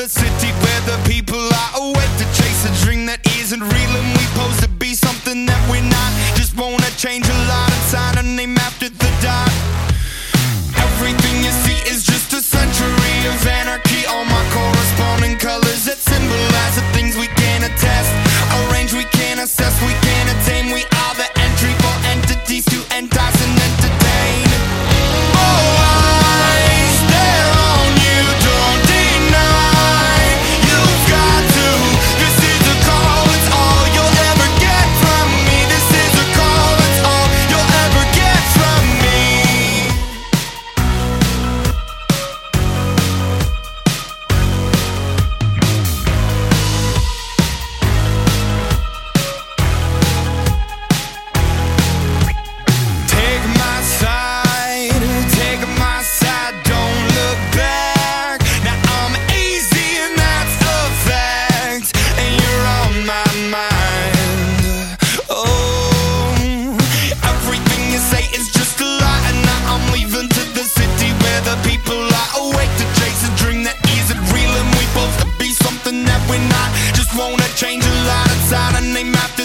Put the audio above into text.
the city where the people are awake to chase a dream that isn't real and we pose to be something that we're not. Just wanna change a lot and sign a name. wanna change a lot of time. And name after